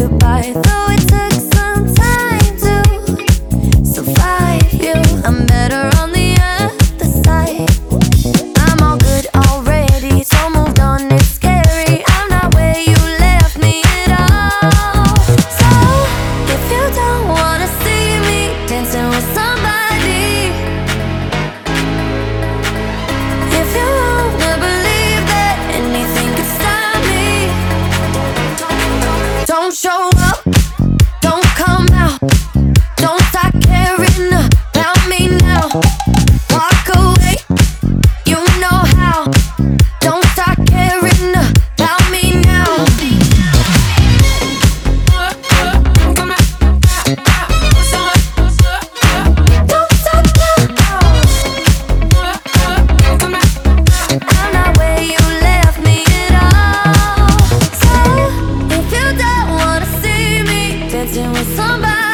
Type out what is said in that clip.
goodbye, though it took some time to survive you. somebody